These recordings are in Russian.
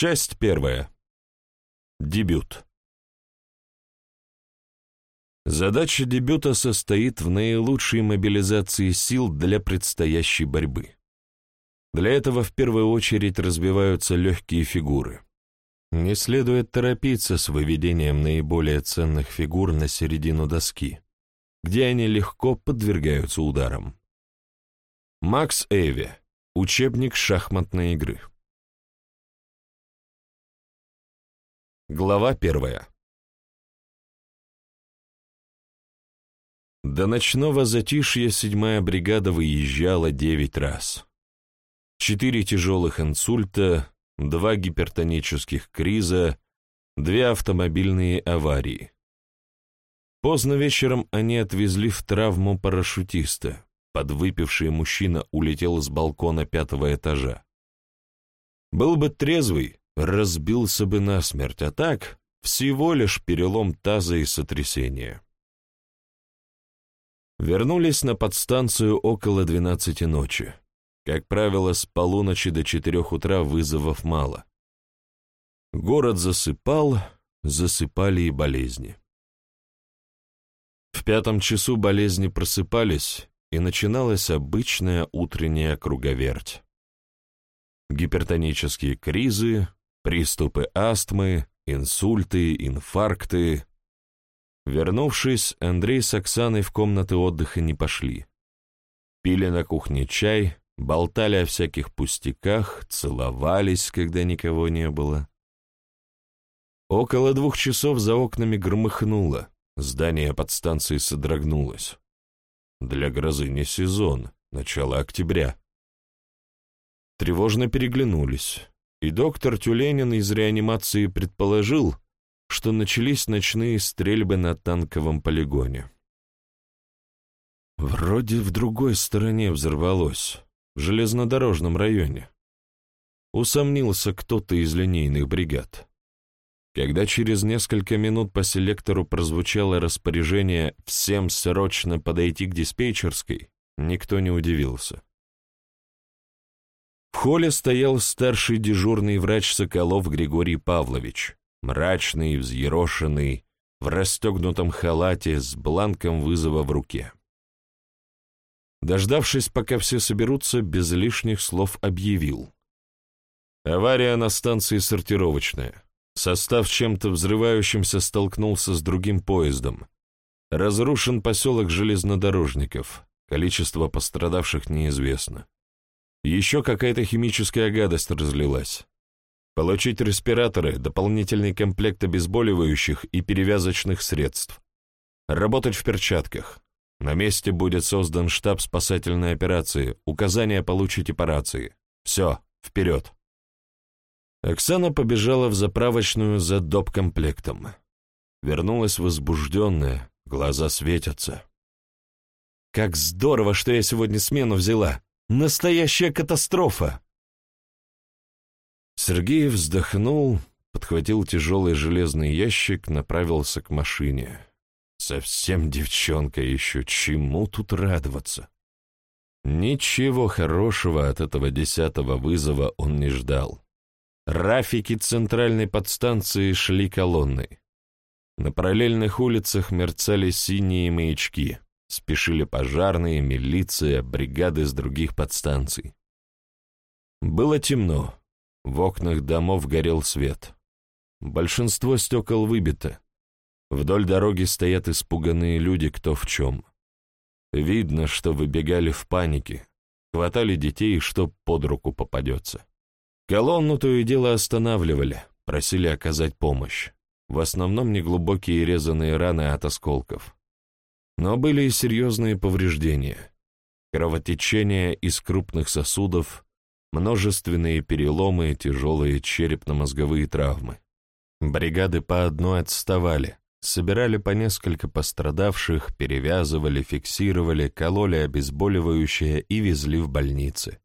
Часть первая. Дебют. Задача дебюта состоит в наилучшей мобилизации сил для предстоящей борьбы. Для этого в первую очередь разбиваются легкие фигуры. Не следует торопиться с выведением наиболее ценных фигур на середину доски, где они легко подвергаются ударам. Макс Эйви. Учебник шахматной игры. Глава первая. До ночного затишья седьмая бригада выезжала девять раз. Четыре тяжелых инсульта, два гипертонических криза, две автомобильные аварии. Поздно вечером они отвезли в травму парашютиста. Подвыпивший мужчина улетел с балкона пятого этажа. Был бы трезвый, разбился бы насмерть, а так всего лишь перелом таза и сотрясение. Вернулись на подстанцию около двенадцати ночи. Как правило, с полуночи до четырех утра вызовов мало. Город засыпал, засыпали и болезни. В пятом часу болезни просыпались, и начиналась обычная утренняя круговерть. Гипертонические кризы, приступы астмы, инсульты, инфаркты. Вернувшись, Андрей с Оксаной в комнаты отдыха не пошли. Пили на кухне чай, болтали о всяких пустяках, целовались, когда никого не было. Около двух часов за окнами громыхнуло, здание подстанции содрогнулось. Для грозы не сезон, начало октября. Тревожно переглянулись и доктор Тюленин из реанимации предположил, что начались ночные стрельбы на танковом полигоне. Вроде в другой стороне взорвалось, в железнодорожном районе. Усомнился кто-то из линейных бригад. Когда через несколько минут по селектору прозвучало распоряжение «всем срочно подойти к диспетчерской», никто не удивился. В холле стоял старший дежурный врач Соколов Григорий Павлович, мрачный, взъерошенный, в расстегнутом халате с бланком вызова в руке. Дождавшись, пока все соберутся, без лишних слов объявил. Авария на станции сортировочная. Состав чем-то взрывающимся столкнулся с другим поездом. Разрушен поселок железнодорожников. Количество пострадавших неизвестно. Еще какая-то химическая гадость разлилась. Получить респираторы, дополнительный комплект обезболивающих и перевязочных средств. Работать в перчатках. На месте будет создан штаб спасательной операции. Указания получите по рации. Все, вперед. Оксана побежала в заправочную за доп-комплектом. Вернулась возбужденная, глаза светятся. «Как здорово, что я сегодня смену взяла! Настоящая катастрофа!» Сергей вздохнул, подхватил тяжелый железный ящик, направился к машине. Совсем девчонка еще, чему тут радоваться? Ничего хорошего от этого десятого вызова он не ждал. Рафики центральной подстанции шли колонной. На параллельных улицах мерцали синие маячки. Спешили пожарные, милиция, бригады с других подстанций. Было темно. В окнах домов горел свет. Большинство стекол выбито. Вдоль дороги стоят испуганные люди кто в чем. Видно, что выбегали в панике, хватали детей, что под руку попадется. Колонну то и дело останавливали, просили оказать помощь. В основном неглубокие резаные раны от осколков. Но были и серьезные повреждения. Кровотечение из крупных сосудов, множественные переломы, тяжелые черепно-мозговые травмы. Бригады по одной отставали, собирали по несколько пострадавших, перевязывали, фиксировали, кололи обезболивающее и везли в больницы.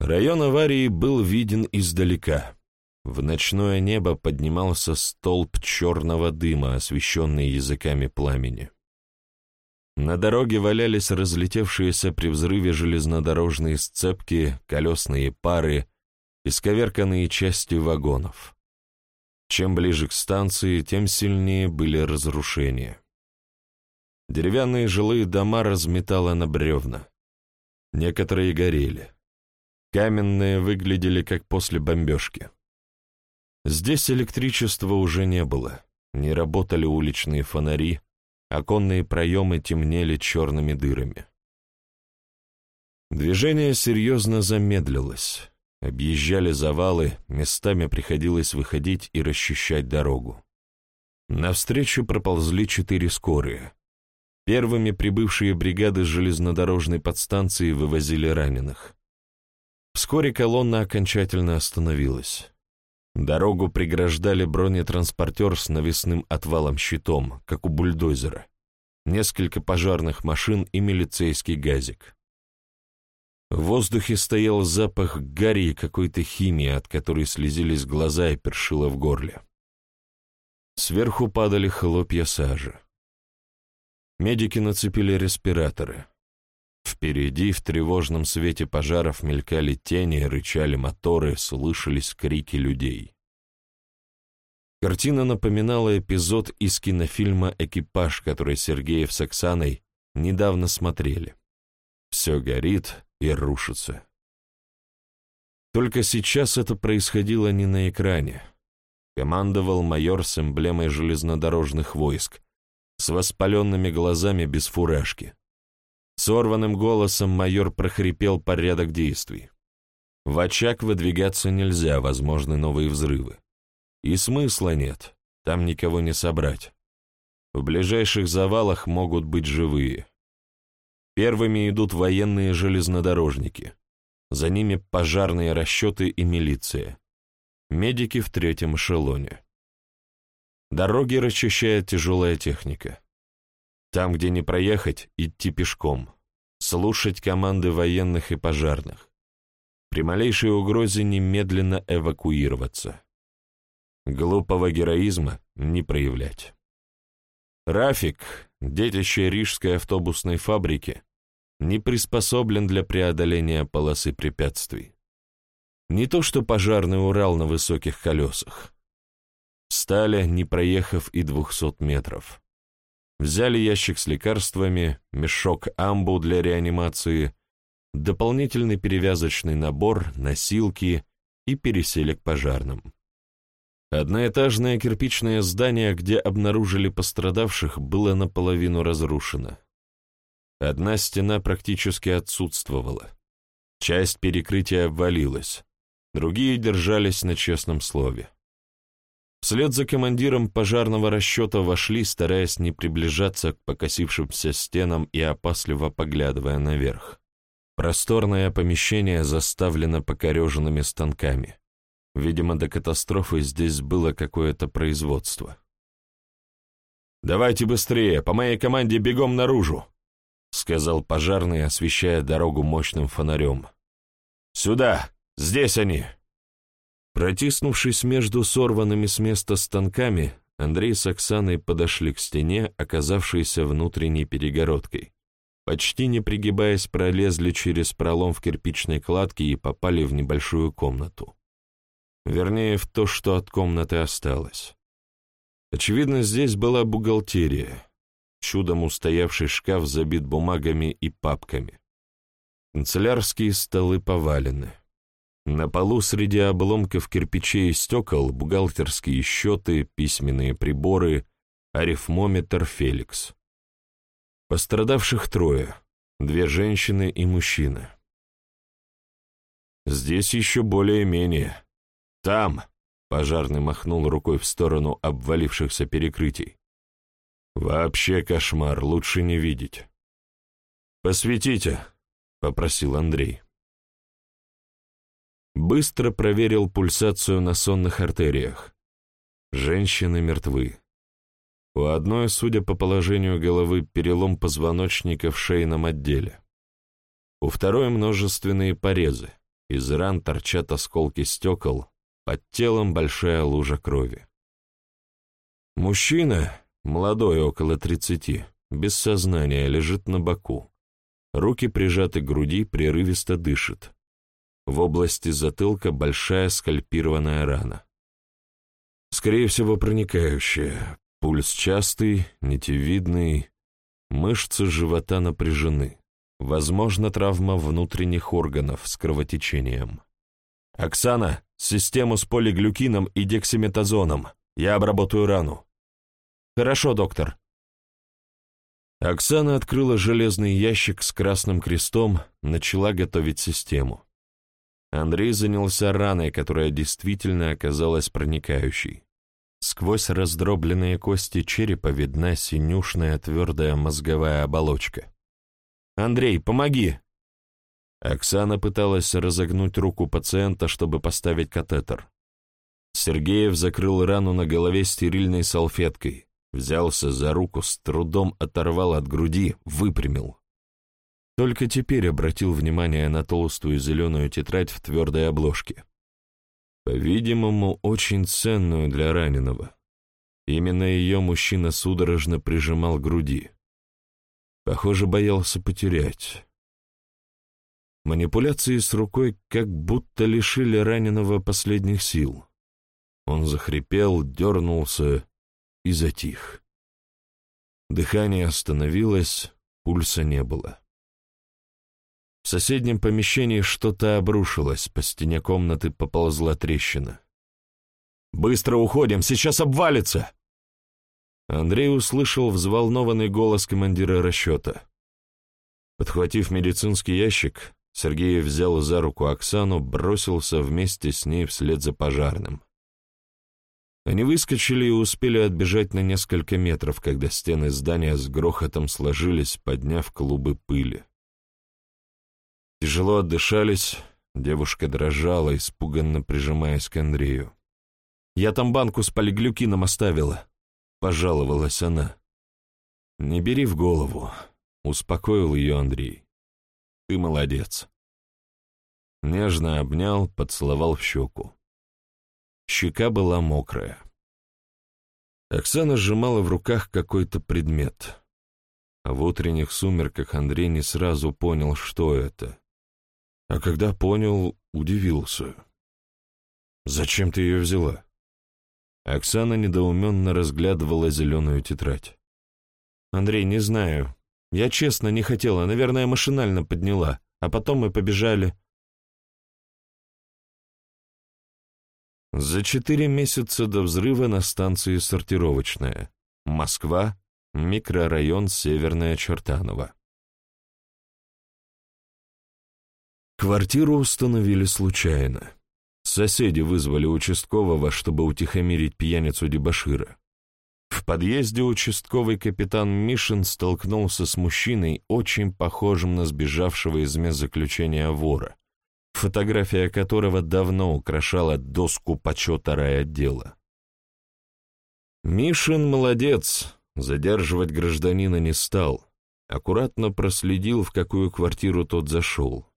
Район аварии был виден издалека. В ночное небо поднимался столб черного дыма, освещенный языками пламени. На дороге валялись разлетевшиеся при взрыве железнодорожные сцепки, колесные пары, исковерканные части вагонов. Чем ближе к станции, тем сильнее были разрушения. Деревянные жилые дома разметало на бревна. Некоторые горели. Каменные выглядели как после бомбежки. Здесь электричества уже не было, не работали уличные фонари, оконные проемы темнели черными дырами. Движение серьезно замедлилось. Объезжали завалы, местами приходилось выходить и расчищать дорогу. Навстречу проползли четыре скорые. Первыми прибывшие бригады железнодорожной подстанции вывозили раненых. Вскоре колонна окончательно остановилась. Дорогу преграждали бронетранспортер с навесным отвалом-щитом, как у бульдозера, несколько пожарных машин и милицейский газик. В воздухе стоял запах гари и какой-то химии, от которой слезились глаза и першило в горле. Сверху падали хлопья сажи. Медики нацепили респираторы. Впереди в тревожном свете пожаров мелькали тени, рычали моторы, слышались крики людей. Картина напоминала эпизод из кинофильма «Экипаж», который Сергеев с Оксаной недавно смотрели. Все горит, и рушится. Только сейчас это происходило не на экране. Командовал майор с эмблемой железнодорожных войск, с воспаленными глазами без фуражки. Сорванным голосом майор прохрипел порядок действий. В очаг выдвигаться нельзя, возможны новые взрывы. И смысла нет, там никого не собрать. В ближайших завалах могут быть живые. Первыми идут военные железнодорожники. За ними пожарные расчеты и милиция. Медики в третьем эшелоне. Дороги расчищает тяжелая техника. Там, где не проехать, идти пешком. Слушать команды военных и пожарных. При малейшей угрозе немедленно эвакуироваться. Глупого героизма не проявлять. Рафик, детище рижской автобусной фабрики, не приспособлен для преодоления полосы препятствий. Не то что пожарный Урал на высоких колесах. Встали, не проехав и двухсот метров. Взяли ящик с лекарствами, мешок амбу для реанимации, дополнительный перевязочный набор, носилки и пересели к пожарным. Одноэтажное кирпичное здание, где обнаружили пострадавших, было наполовину разрушено. Одна стена практически отсутствовала. Часть перекрытия обвалилась, другие держались на честном слове. Вслед за командиром пожарного расчета вошли, стараясь не приближаться к покосившимся стенам и опасливо поглядывая наверх. Просторное помещение заставлено покореженными станками. Видимо, до катастрофы здесь было какое-то производство. «Давайте быстрее, по моей команде бегом наружу!» — сказал пожарный, освещая дорогу мощным фонарем. «Сюда! Здесь они!» Протиснувшись между сорванными с места станками, Андрей с Оксаной подошли к стене, оказавшейся внутренней перегородкой. Почти не пригибаясь, пролезли через пролом в кирпичной кладке и попали в небольшую комнату. Вернее, в то, что от комнаты осталось. Очевидно, здесь была бухгалтерия. Чудом устоявший шкаф забит бумагами и папками. Канцелярские столы повалены. На полу среди обломков кирпичей и стекол бухгалтерские счеты, письменные приборы, арифмометр «Феликс». Пострадавших трое, две женщины и мужчина. Здесь еще более-менее. Там, пожарный махнул рукой в сторону обвалившихся перекрытий. Вообще кошмар, лучше не видеть. «Посветите», — попросил Андрей. Быстро проверил пульсацию на сонных артериях. Женщины мертвы. У одной, судя по положению головы, перелом позвоночника в шейном отделе. У второй множественные порезы. Из ран торчат осколки стекол, под телом большая лужа крови. Мужчина, Молодой, около тридцати, без сознания, лежит на боку. Руки прижаты к груди, прерывисто дышит. В области затылка большая скальпированная рана. Скорее всего, проникающая. Пульс частый, нитевидный, мышцы живота напряжены. Возможно, травма внутренних органов с кровотечением. «Оксана, систему с полиглюкином и дексаметазоном. Я обработаю рану». «Хорошо, доктор». Оксана открыла железный ящик с красным крестом, начала готовить систему. Андрей занялся раной, которая действительно оказалась проникающей. Сквозь раздробленные кости черепа видна синюшная твердая мозговая оболочка. «Андрей, помоги!» Оксана пыталась разогнуть руку пациента, чтобы поставить катетер. Сергеев закрыл рану на голове стерильной салфеткой, взялся за руку, с трудом оторвал от груди, выпрямил. Только теперь обратил внимание на толстую зеленую тетрадь в твердой обложке. По-видимому, очень ценную для раненого. Именно ее мужчина судорожно прижимал к груди. Похоже, боялся потерять. Манипуляции с рукой как будто лишили раненого последних сил. Он захрипел, дернулся и затих. Дыхание остановилось, пульса не было. В соседнем помещении что-то обрушилось, по стене комнаты поползла трещина. «Быстро уходим, сейчас обвалится!» Андрей услышал взволнованный голос командира расчета. Подхватив медицинский ящик, Сергей взял за руку Оксану, бросился вместе с ней вслед за пожарным. Они выскочили и успели отбежать на несколько метров, когда стены здания с грохотом сложились, подняв клубы пыли. Тяжело отдышались, девушка дрожала, испуганно прижимаясь к Андрею. «Я там банку с полиглюкином оставила», — пожаловалась она. «Не бери в голову», — успокоил ее Андрей. «Ты молодец». Нежно обнял, поцеловал в щеку. Щека была мокрая. Оксана сжимала в руках какой-то предмет. В утренних сумерках Андрей не сразу понял, что это. А когда понял, удивился. «Зачем ты ее взяла?» Оксана недоуменно разглядывала зеленую тетрадь. «Андрей, не знаю. Я честно не хотела, наверное, машинально подняла, а потом мы побежали». За четыре месяца до взрыва на станции «Сортировочная». Москва, микрорайон Северная Чертаново. Квартиру установили случайно. Соседи вызвали участкового, чтобы утихомирить пьяницу дебошира. В подъезде участковый капитан Мишин столкнулся с мужчиной, очень похожим на сбежавшего из заключения вора, фотография которого давно украшала доску почета райотдела. Мишин молодец, задерживать гражданина не стал, аккуратно проследил, в какую квартиру тот зашел.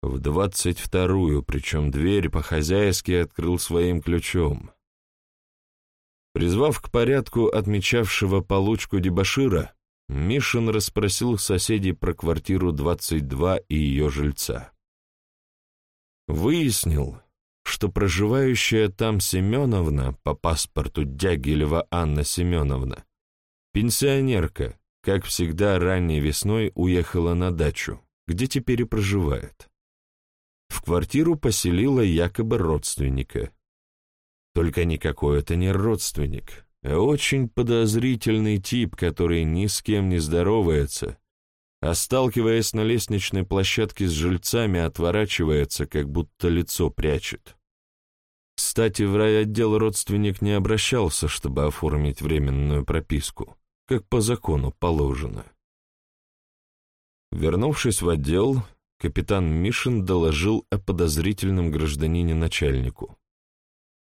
В двадцать вторую, причем дверь по-хозяйски открыл своим ключом. Призвав к порядку отмечавшего получку дебошира, Мишин расспросил соседей про квартиру 22 и ее жильца. Выяснил, что проживающая там Семеновна, по паспорту Дягилева Анна Семеновна, пенсионерка, как всегда ранней весной уехала на дачу, где теперь и проживает в квартиру поселила якобы родственника. Только никакой это не родственник, а очень подозрительный тип, который ни с кем не здоровается, а сталкиваясь на лестничной площадке с жильцами, отворачивается, как будто лицо прячет. Кстати, в райотдел родственник не обращался, чтобы оформить временную прописку, как по закону положено. Вернувшись в отдел, капитан Мишин доложил о подозрительном гражданине начальнику.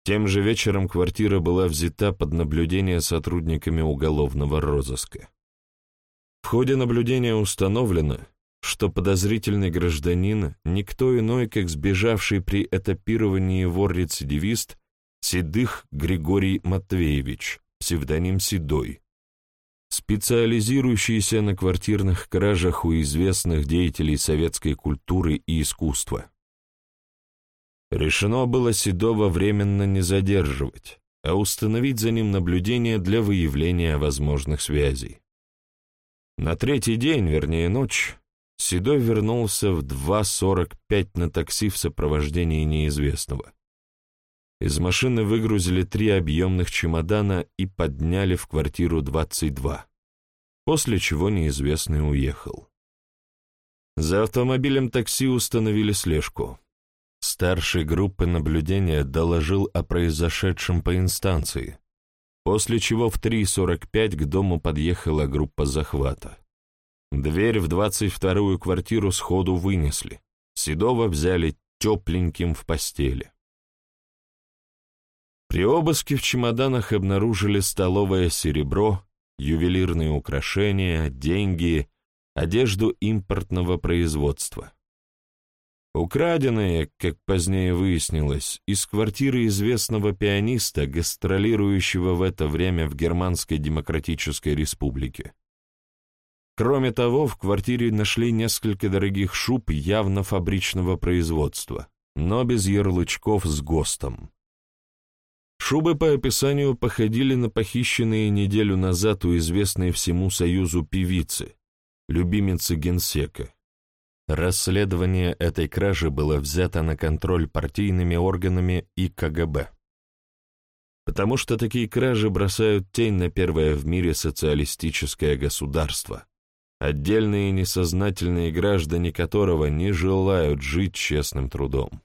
Тем же вечером квартира была взята под наблюдение сотрудниками уголовного розыска. В ходе наблюдения установлено, что подозрительный гражданин никто иной, как сбежавший при этапировании вор-рецидивист Седых Григорий Матвеевич, псевдоним Седой, специализирующийся на квартирных кражах у известных деятелей советской культуры и искусства. Решено было Седова временно не задерживать, а установить за ним наблюдение для выявления возможных связей. На третий день, вернее ночь, Седой вернулся в 2.45 на такси в сопровождении неизвестного. Из машины выгрузили три объемных чемодана и подняли в квартиру 22, после чего неизвестный уехал. За автомобилем такси установили слежку. Старший группы наблюдения доложил о произошедшем по инстанции, после чего в 3.45 к дому подъехала группа захвата. Дверь в 22-ю квартиру сходу вынесли, Седова взяли тепленьким в постели. При обыске в чемоданах обнаружили столовое серебро, ювелирные украшения, деньги, одежду импортного производства. Украденные, как позднее выяснилось, из квартиры известного пианиста, гастролирующего в это время в Германской Демократической Республике. Кроме того, в квартире нашли несколько дорогих шуб явно фабричного производства, но без ярлычков с ГОСТом. Шубы по описанию походили на похищенные неделю назад у известной всему Союзу певицы, любимицы генсека. Расследование этой кражи было взято на контроль партийными органами и КГБ. Потому что такие кражи бросают тень на первое в мире социалистическое государство, отдельные несознательные граждане которого не желают жить честным трудом.